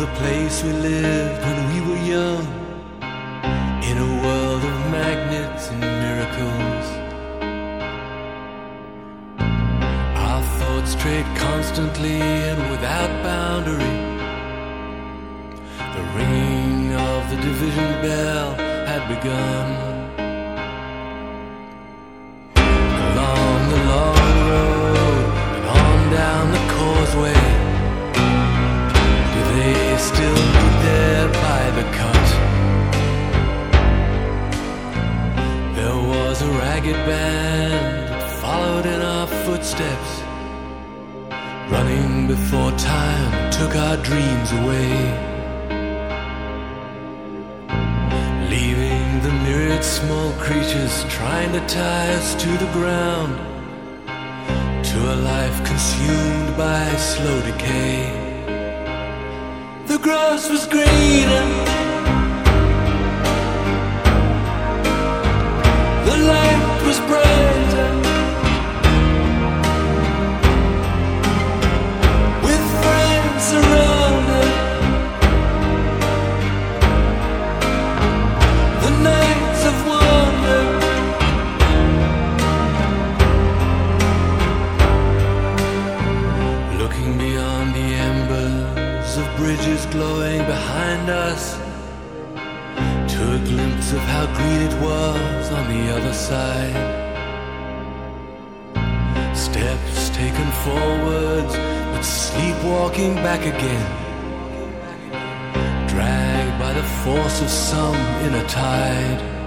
the place we lived when we were young, in a world of magnets and miracles. Our thoughts strayed constantly and without boundary. Took our dreams away. Leaving the myriad small creatures trying to tie us to the ground, to a life consumed by slow decay. The grass was greener. The light was brighter. Looking beyond the embers of bridges glowing behind us to a glimpse of how green it was on the other side. Steps taken forwards, but sleepwalking back again. Dragged by the force of some inner tide.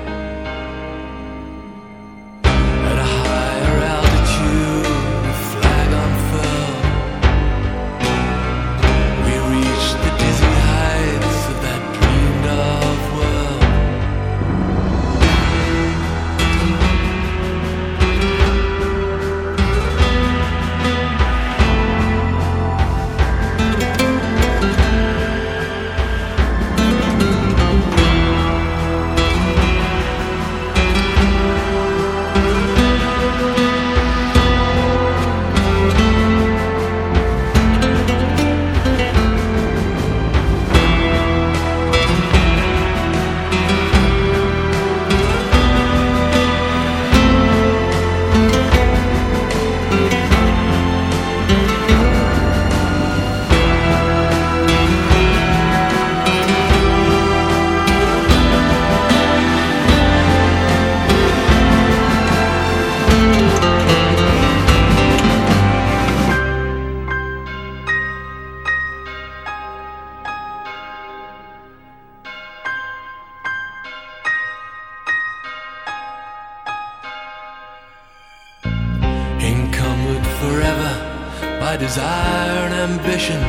By desire and ambition.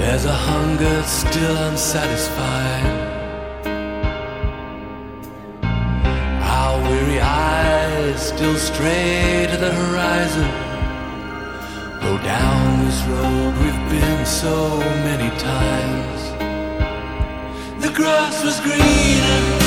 There's a hunger still unsatisfied. Our weary eyes still stray to the horizon. Go down this road we've been so many times. The grass was greener.